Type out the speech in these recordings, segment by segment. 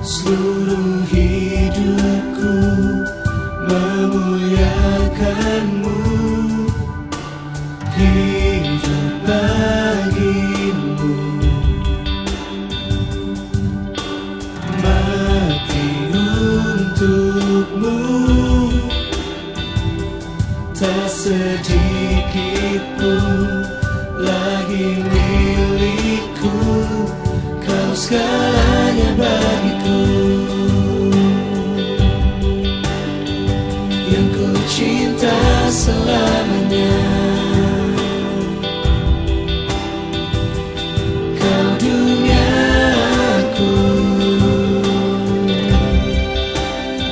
seluruh hidupku memuliakanmu. Hidup bagimu. Mati untukmu. Tak sedikit pun lagi milikku. Kau segalanya bagiku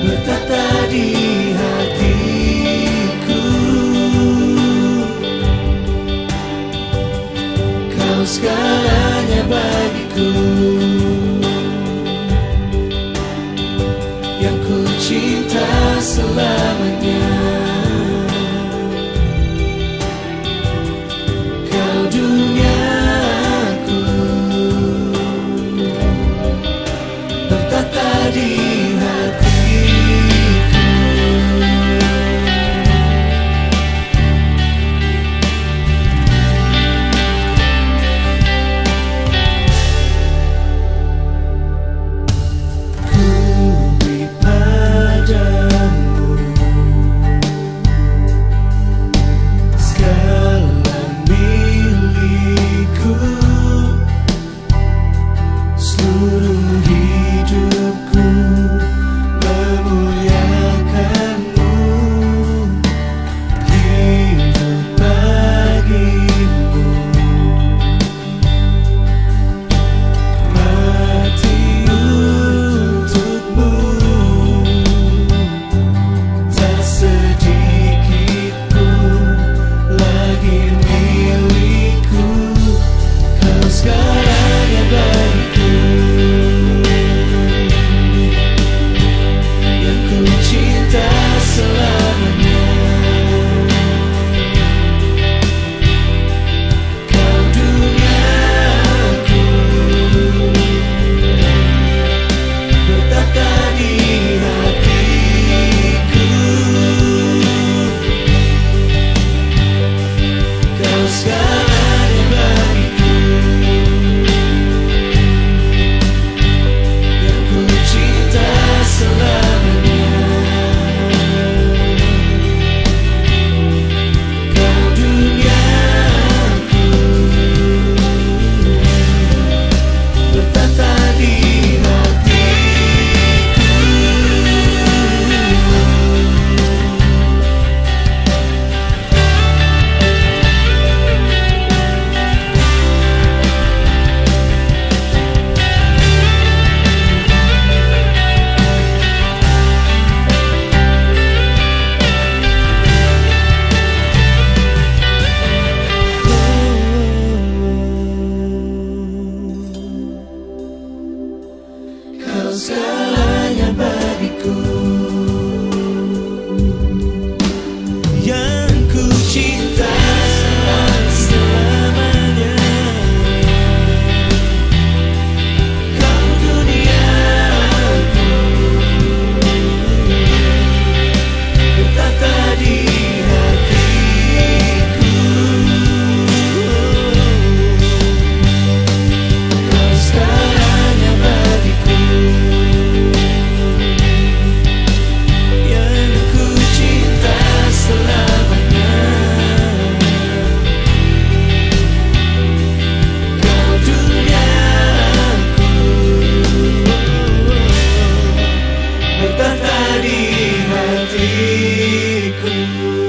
bertata di hatiku. Kau segalanya bagiku. Yang ku cinta selalu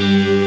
you.